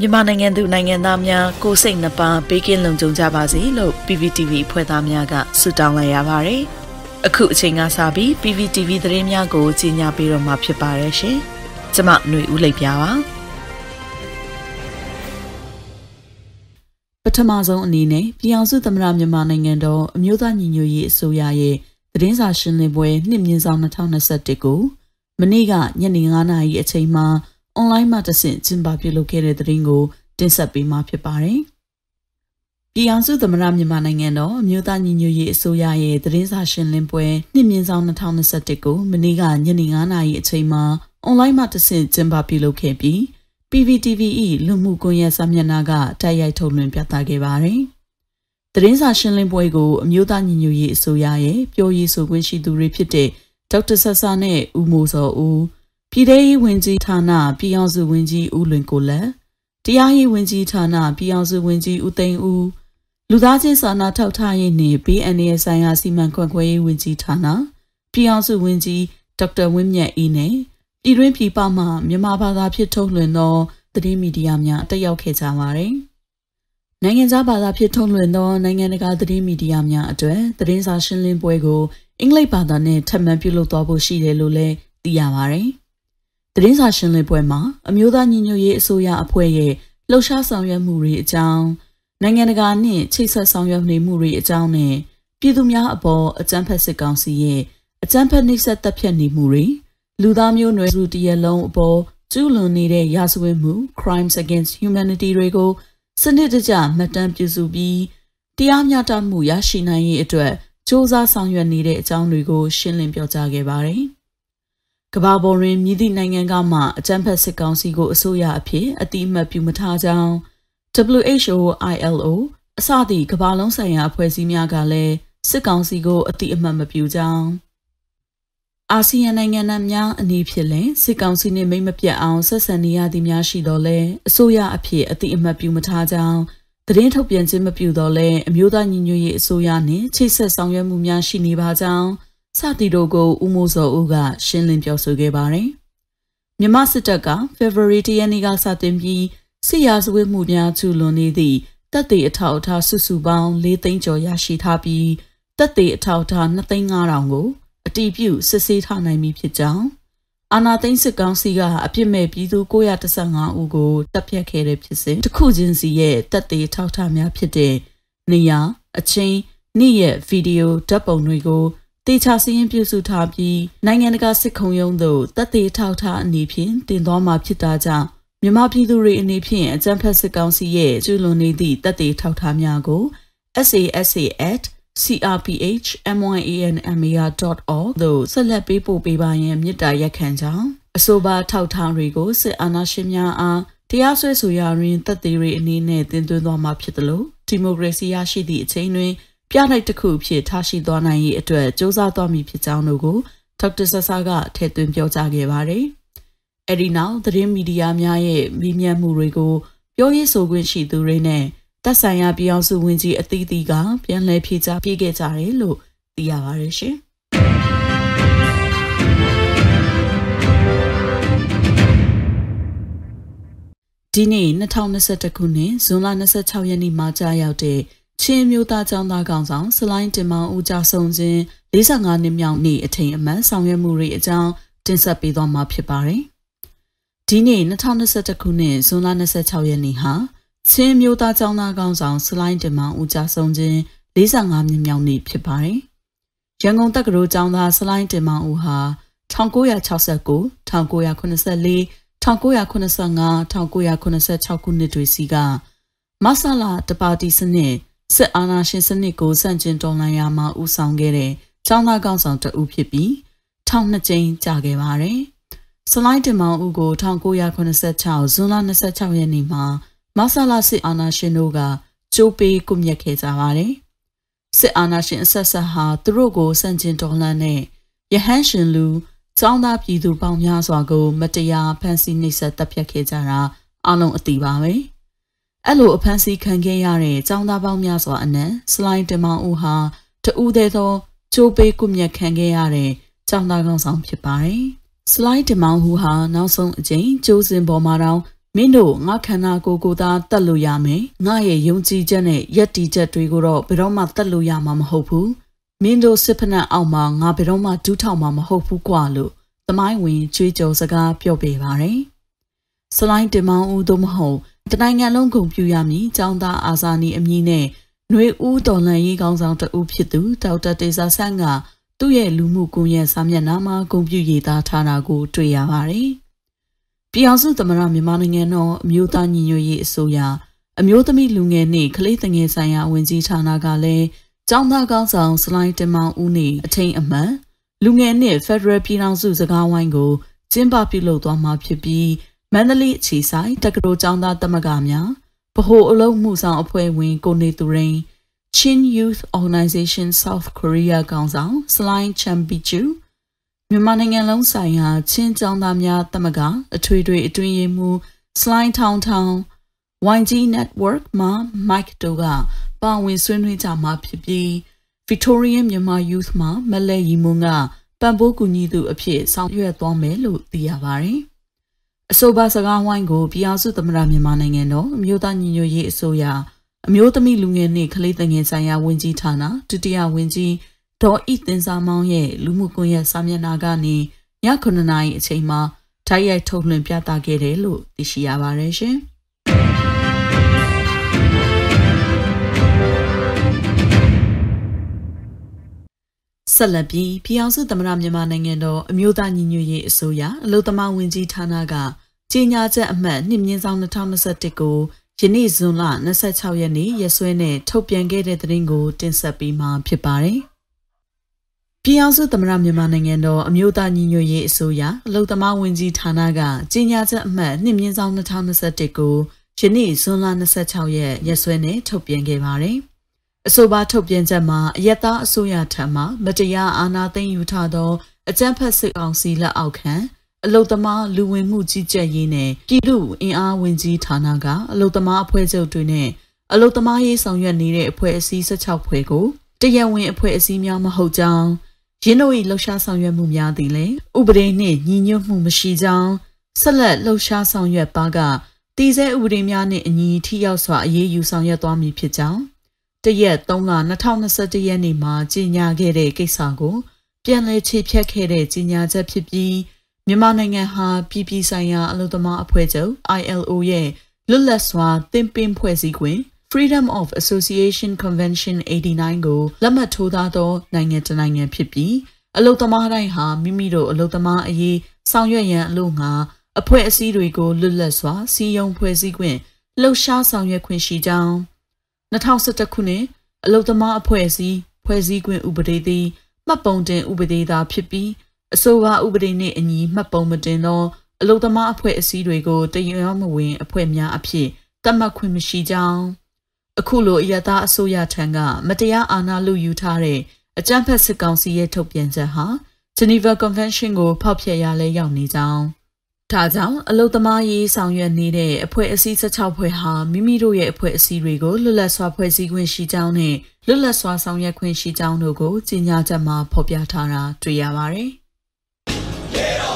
မြန်မာနိုင်ငံသူနိုင်ငံသားများကိုစိတ်နှပါဘေးကင်းလုံခြုံကြပါစေလို့ PPTV ဖွဲ့သားများကဆုတောင်းလိုက်ရပါတယ်။အခုအချိန်ကစပြီး PPTV သတင်းများကိုကြီးညာပေးတော့မှာဖြစ်ပါတယ်ရှင်။ကျမຫນွေဦးလိပ်ပြပါပထမဆုံးအနေနဲ့ပြည်အောင်စုသမ္မတမြန်မာနိုင်ငံတော်အမျိုးသားညီညွတ်ရေးအစိုးရရဲ့သတင်းစာရှင်းလင်းပွဲနှစ်မြင့်ဆောင်2021ကိုမနေ့ကညနေ9:00နာရီအချိန်မှာ အွန်လိုင်းမှာတဆင့်ကျင်းပပြုလုပ်ခဲ့တဲ့သတင်းကိုတင်ဆက်ပေးမှာဖြစ်ပါတယ်။ပြည်အောင်စုသမ္မတမြန်မာနိုင်ငံတော်အမျိုးသားညီညွတ်ရေးအစိုးရရဲ့သတင်းစာရှင်းလင်းပွဲနှစ်မြင့်ဆောင်2021ကိုမနေ့ကညနေ9:00နာရီအချိန်မှာအွန်လိုင်းမှာတဆင့်ကျင်းပပြုလုပ်ခဲ့ပြီး PVTVE လူမှုကွန်ရက်စာမျက်နှာကတိုက်ရိုက်ထုတ်လွှင့်ပြသခဲ့ပါတယ်။သတင်းစာရှင်းလင်းပွဲကိုအမျိုးသားညီညွတ်ရေးအစိုးရရဲ့ပြောရေးဆိုခွင့်ရှိသူတွေဖြစ်တဲ့ဒေါက်တာဆဆာနဲ့ဦးမိုးစောဦး ပြည်ထောင်စုဝန်ကြီးဌာနပြည်အောင်စုဝန်ကြီးဦးလွင်ကိုလက်တရားရေးဝန်ကြီးဌာနပြည်အောင်စုဝန်ကြီးဦးသိန်းဦးလူသားချင်းစာနာထောက်ထားရေးနှင့် BNA ဆိုင်ရာစီမံခွင့်ခွဲရေးဝန်ကြီးဌာနပြည်အောင်စုဝန်ကြီးဒေါက်တာဝင်းမြတ်အေးနဲ့ပြည်တွင်းပြည်ပမှမြန်မာဘာသာဖြစ်ထုတ်လွှင့်သောသတင်းမီဒီယာများတက်ရောက်ခဲ့ကြပါတယ်။နိုင်ငံခြားဘာသာဖြစ်ထုတ်လွှင့်သောနိုင်ငံတကာသတင်းမီဒီယာများအတွက်သတင်းစာရှင်းလင်းပွဲကိုအင်္ဂလိပ်ဘာသာနဲ့ထပ်မံပြုလုပ်သွားဖို့ရှိတယ်လို့လည်းသိရပါတယ်။ သတင်းစာရှင်းလင်းပွဲမှာအမျိုးသားညီညွတ်ရေးအစိုးရအဖွဲ့ရဲ့လှုပ်ရှားဆောင်ရွက်မှုတွေအကြောင်းနိုင်ငံတကာနှင့်ချိတ်ဆက်ဆောင်ရွက်နေမှုတွေအကြောင်းနဲ့ပြည်သူများအပေါ်အကြမ်းဖက်စစ်ကောင်စီရဲ့အကြမ်းဖက်နှိပ်စက်တပ်ဖြတ်နေမှုတွေလူသားမျိုးနွယ်စုတရလုံးအပေါ်ကျူးလွန်နေတဲ့ရာဇဝတ်မှု crimes against humanity တွေကိုစနစ်တကျမှတ်တမ်းပြုစုပြီးတရားမျှတမှုရရှိနိုင်ရေးအတွက်စ조사ဆောင်ရွက်နေတဲ့အကြောင်းတွေကိုရှင်းလင်းပြောကြားခဲ့ပါတယ်။ ကဘာပေါ်တွင်မြည်သည့်နိုင်ငံကမှအကြမ်းဖက်စစ်ကောင်စီကိုအစိုးရအဖြစ်အတိအမှတ်ပြုမထားကြောင်း WHO ILO အစသည့်ကဘာလုံးဆိုင်ရာအဖွဲ့အစည်းများကလည်းစစ်ကောင်စီကိုအတိအမှတ်မပြုကြောင်းအာဆီယံနိုင်ငံများအနေဖြင့်လည်းစစ်ကောင်စီနှင့်မိတ်မပြတ်အောင်ဆက်ဆံနေရသည်များရှိတော်လဲအစိုးရအဖြစ်အတိအမှတ်ပြုမထားကြောင်းသတင်းထုတ်ပြန်ခြင်းမပြုတော့လဲအမျိုးသားညီညွတ်ရေးအစိုးရနှင့်ချိတ်ဆက်ဆောင်ရွက်မှုများရှိနေပါကြောင်း စသည်တို့ကိုဦးမိုးစောဦးကရှင်းလင်းပြောဆိုခဲ့ပါတယ်။မြမစစ်တပ်က February 10ရက်နေ့ကစတင်ပြီးစစ်ရာဇဝတ်မှုများကျူးလွန်နေသည့်တပ်တွေအထောက်အထားစုစုပေါင်း၄သိန်းကျော်ရရှိထားပြီးတပ်တွေအထောက်အထား2သိန်း5000ကိုအတီးပြုစစ်ဆေးထားနိုင်ပြီဖြစ်ကြောင်းအာနာသိန်းစစ်ကောင်စီကအပြစ်မဲ့ပြည်သူ915ဦးကိုတပ်ဖြတ်ခဲ့တဲ့ဖြစ်စဉ်တစ်ခုချင်းစီရဲ့တပ်တွေထောက်ထားများဖြစ်တဲ့နေရာအချင်းနေ့ရက်ဗီဒီယိုဓာတ်ပုံတွေကို တေချာစည်းရင်ပြုစုထားပြီးနိုင်ငံတကာစစ်ခုံရုံးသို့တပ်သေးထောက်ထားအနေဖြင့်တင်သွားမှာဖြစ်တာကြောင့်မြန်မာပြည်သူတွေအနေဖြင့်အကြံဖက်စစ်ကောင်စီရဲ့ကျူးလွန်နေသည့်တပ်သေးထောက်ထားများကို sasa@crphmyanmar.org သို့ဆက်လက်ပေးပို့ပေးပါရန်မြစ်တာရက်ခံကြောင်းအဆိုပါထောက်ထားတွေကိုစစ်အာဏာရှင်များအားတရားစွဲဆိုရာတွင်တပ်သေးတွေအနေနဲ့တင်သွင်းသွားမှာဖြစ်တယ်လို့ဒီမိုကရေစီရရှိသည့်အချိန်တွင် ပြလိုက်တစ်ခုဖြစ်ထားရှိသွားနိုင်ရေးအတွက်စ조사သွားမည်ဖြစ်ကြောင်းတို့ကိုဒေါက်တာဆဆာကထည့်သွင်းပြောကြားခဲ့ပါတယ်။အဲဒီနောက်သတင်းမီဒီယာများရဲ့မိမြတ်မှုတွေကိုပြောရေးဆိုခွင့်ရှိသူတွေနဲ့တက်ဆိုင်ရာပြည်အောင်စုဝန်ကြီးအသီးသီးကပြန်လည်ဖြေကြားပြခဲ့ကြတယ်လို့သိရပါတယ်ရှင်။ဒီနေ့2021ခုနှစ်ဇွန်လ26ရက်နေ့မှာကြာရောက်တဲ့ ချင်းမျိုးသားចောင်းသားကောင်ဆောင်စလိုင်းတင်မောင်ဦးကြဆုံခြင်း45နှစ်မြောက်နေ့အထိန်အမှန်ဆောင်ရွက်မှုတွေအကြောင်းတင်ဆက်ပေးသွားမှာဖြစ်ပါတယ်။ဒီနေ့2021ခုနှစ်ဇွန်လ26ရက်နေ့ဟာချင်းမျိုးသားចောင်းသားကောင်ဆောင်စလိုင်းတင်မောင်ဦးကြဆုံခြင်း45နှစ်မြောက်နေ့ဖြစ်ပါတယ်။ရန်ကုန်တက္ကသိုလ်ចောင်းသားစလိုင်းတင်မောင်ဦးဟာ1969 1984 1985 1986ခုနှစ်တွေစီကမဆလာတပါတီစနစ် စစ်အာဏာရှင်စနစ်ကိုဆန့်ကျင်တော်လှန်ရာမှာဦးဆောင်ခဲ့တဲ့ចောင်းသားကောင်းဆောင်တဦးဖြစ်ပြီးထောင်နှစ်ကြိမ်ကြာခဲ့ပါတယ်။စလိုင်းတင်မောင်ဦးကို1986ဇွန်လ26ရက်နေ့မှာမဆလာစစ်အာဏာရှင်တို့ကကြိုးပေးကွမြက်ခဲ့ကြပါတယ်။စစ်အာဏာရှင်အဆက်ဆက်ဟာသူတို့ကိုဆန့်ကျင်တော်လှန်တဲ့ရဟန်းရှင်လူចောင်းသားပြည်သူပေါင်းများစွာကို မတရားဖမ်းဆီးနှိပ်စက်တပ်ဖြတ်ခဲ့ကြတာအလုံးအသိပါပဲ။ အဲ့လိုအဖမ်းဆီးခံခဲ့ရတဲ့ចောင်းသားပေါင်းများစွာအနက်စလိုင်းတင်မောင်ဦးဟာတူးသေးသောချိုးပေးကုမြက်ခံခဲ့ရတဲ့ចောင်းသားကောင်းဆောင်ဖြစ်ပါတယ်။စလိုင်းတင်မောင်ဦးဟာနောက်ဆုံးအကြိမ်ကျိုးစင်ပေါ်မှာတောင်မင်းတို့ငါခန္ဓာကိုယ်ကိုသာတတ်လို့ရမယ်ငါရဲ့ယုံကြည်ချက်နဲ့ယက်တီချက်တွေကိုတော့ဘယ်တော့မှတတ်လို့ရမှာမဟုတ်ဘူးမင်းတို့စစ်ဖက်နှံအောက်မှာငါဘယ်တော့မှဒူးထောင်မှာမဟုတ်ဘူးကွာလို့သမိုင်းဝင်ကြွေးကြော်စကားပြောပြပါတယ်စလိုင်းတင်မောင်ဦးတို့မဟုတ် တနိုင်ငံလုံးကုန်ပြူရမည်ចောင်းသားအာဇာနည်အမည်နဲ့ຫນွေဦးတော်လန်ရေးကောင်းဆောင်တဦးဖြစ်သူဒေါက်တာတေဇာဆန်းကသူ့ရဲ့လူမှုကွန်ရက်စာမျက်နှာမှာဂုဏ်ပြုရေးသားထားတာကိုတွေ့ရပါတယ်။ပြည်အောင်စုသမရမြန်မာနိုင်ငံတော်အမျိုးသားညီညွတ်ရေးအစိုးရအမျိုးသမီးလူငယ်နှင့်ကလေးငယ်ဆိုင်ရာဝန်ကြီးဌာနကလည်းကျောင်းသားကောင်းဆောင်စလိုင်းတင်မောင်ဦးနေအထိန်အမှန်လူငယ်နှင့် Federal ပြည်ထောင်စုစကားဝိုင်းကိုကျင်းပပြုလုပ်သွားမှာဖြစ်ပြီး မန္တလေးအခြေဆိုင်တက္ကသိုလ်ကျောင်းသားသမဂ္ဂများဗဟိုအလုံးမှုဆောင်အဖွဲ့ဝင်ကိုနေသူရင်း Chin Youth Organization South Korea ကောင်ဆောင် Slime Champichu မြန်မာနိုင်ငံလုံးဆိုင်ရာချင်းကျောင်းသားများတမကအထွေထွေအတွင်းရေးမှူး Slime Town Town YG Network မှာ Mike တို့ကပါဝင်ဆွေးနွေးကြမှာဖြစ်ပြီး Victorian မြန်မာ Youth မှာမလဲရီမွန်းကပံ့ပိုးကူညီသူအဖြစ်ဆောင်ရွက်သွားမယ်လို့သိရပါတယ်။ အဆိုပါစကားဝိုင်းကိုပြည်အောင်စုသမ္မတမြန်မာနိုင်ငံတော်အမျိုးသားညီညွတ်ရေးအစိုးရအမျိုးသမီးလူငယ်နှင့်ကလေးသင်ငယ်ဆိုင်ရာဝန်ကြီးဌာနဒုတိယဝန်ကြီးဒေါ်ဤတင်စာမောင်းရဲ့လူမှုကွန်ရက်စာမျက်နှာကနေည9နာရီအချိန်မှာထိုက်ရိုက်ထုတ်လွှင့်ပြသခဲ့တယ်လို့သိရှိရပါတယ်ရှင်။ ဆက်လက်ပြီးပြည်အောင်စုသမ္မတမြန်မာနိုင်ငံတော်အမျိုးသားညီညွတ်ရေးအစိုးရအလို့သမဝန်ကြီးဌာနကကြေညာချက်အမှတ်နှစ်မြင်းဆောင်2021ကိုယနေ့ဇွန်လ26ရက်နေ့ရက်စွဲနဲ့ထုတ်ပြန်ခဲ့တဲ့သတင်းကိုတင်ဆက်ပေးမှာဖြစ်ပါတယ်။ပြည်အောင်စုသမ္မတမြန်မာနိုင်ငံတော်အမျိုးသားညီညွတ်ရေးအစိုးရအလုံသမားဝန်ကြီးဌာနကကြီးညာချက်အမှတ်နှစ်မြင့်ဆောင်2021ကိုယနေ့ဇွန်လ26ရက်ရက်စွဲနဲ့ထုတ်ပြန်ခဲ့ပါတယ်။ အဆိုပါထုတ်ပြန်ချက်မှာအယက်သားအစိုးရထံမှမတရားအာဏာသိမ်းယူထားသောအကြမ်းဖက်စစ်ကောင်စီလက်အောက်ခံအလုသမားလူဝင်မှုကြီးကြပ်ရေးနဲ့ပြည်သူ့အင်အားဝင်ကြီးဌာနကအလုသမားအဖွဲ့ချုပ်တွေနဲ့အလုသမားရေးဆောင်ရွက်နေတဲ့အဖွဲ့အစည်း16ဖွဲ့ကိုတရားဝင်အဖွဲ့အစည်းများမဟုတ်ကြောင်းရင်းတို့၏လှုပ်ရှားဆောင်ရွက်မှုများသည်လည်းဥပဒေနှင့်ညီညွတ်မှုမရှိကြောင်းဆက်လက်လှုပ်ရှားဆောင်ရွက်ပါကတည်ဆဲဥပဒေများနှင့်အညီထိရောက်စွာအရေးယူဆောင်ရွက်သွားမည်ဖြစ်ကြောင်း တရက်3လ2021ရက်နေ့မှာကြေညာခဲ့တဲ့ကိစ္စကို ပြန်လည်ခြေဖြတ်ခဲ့တဲ့ကြေညာချက်ဖြစ်ပြီးမြန်မာနိုင်ငံဟာပြည်ပဆိုင်ရာအလုပ်သမားအဖွဲ့ချုပ် ILO ရဲ့လွတ်လပ်စွာသင်ပင်ဖွဲ့စည်းခွင့် Freedom of Association Convention 89ကိုလက်မှတ်ထိုးထားသောနိုင်ငံတစ်နိုင်ငံဖြစ်ပြီးအလုသမားတိုင်းဟာမိမိတို့အလုသမားအရေးဆောင်ရွက်ရန်အလို့ငါအဖွဲ့အစည်းတွေကိုလွတ်လပ်စွာစီယုံဖွဲ့စည်းခွင့်လှုပ်ရှားဆောင်ရွက်ခွင့်ရှိကြောင်း 2011ခုနှစ်အလုသမားအဖွဲ့အစည်းဖွဲ့စည်းခွင့်ဥပဒေသည်မှတ်ပုံတင်ဥပဒေသာဖြစ်ပြီးအဆိုပါဥပဒေနှင့်အညီမှတ်ပုံမတင်သောအလုသမားအဖွဲ့အစည်းတွေကိုတရားမဝင်အဖွဲ့များအဖြစ်သတ်မှတ်ခွင့်မရှိကြောင်းအခုလိုအယတာအစိုးရထံကမတရားအာဏာလုယူထားတဲ့အကြမ်းဖက်စစ်ကောင်စီရဲ့ထုတ်ပြန်ချက်ဟာ Geneva Convention ကိုဖောက်ဖျက်ရလဲရောက်နေကြောင်း ဒါကြောင့်အလုသမားရေးဆောင်ရွက်နေတဲ့အဖွဲ့အစည်း16ဖွဲ့ဟာမိမိတို့ရဲ့အဖွဲ့အစည်းတွေကိုလွတ်လပ်စွာဖွဲ့စည်းခွင့်ရှိကြောင်းနဲ့လွတ်လပ်စွာဆောင်ရွက်ခွင့်ရှိကြောင်းတို့ကိုကြေညာချက်မှာဖော်ပြထားတာတွေ့ရပါတယ်။ Get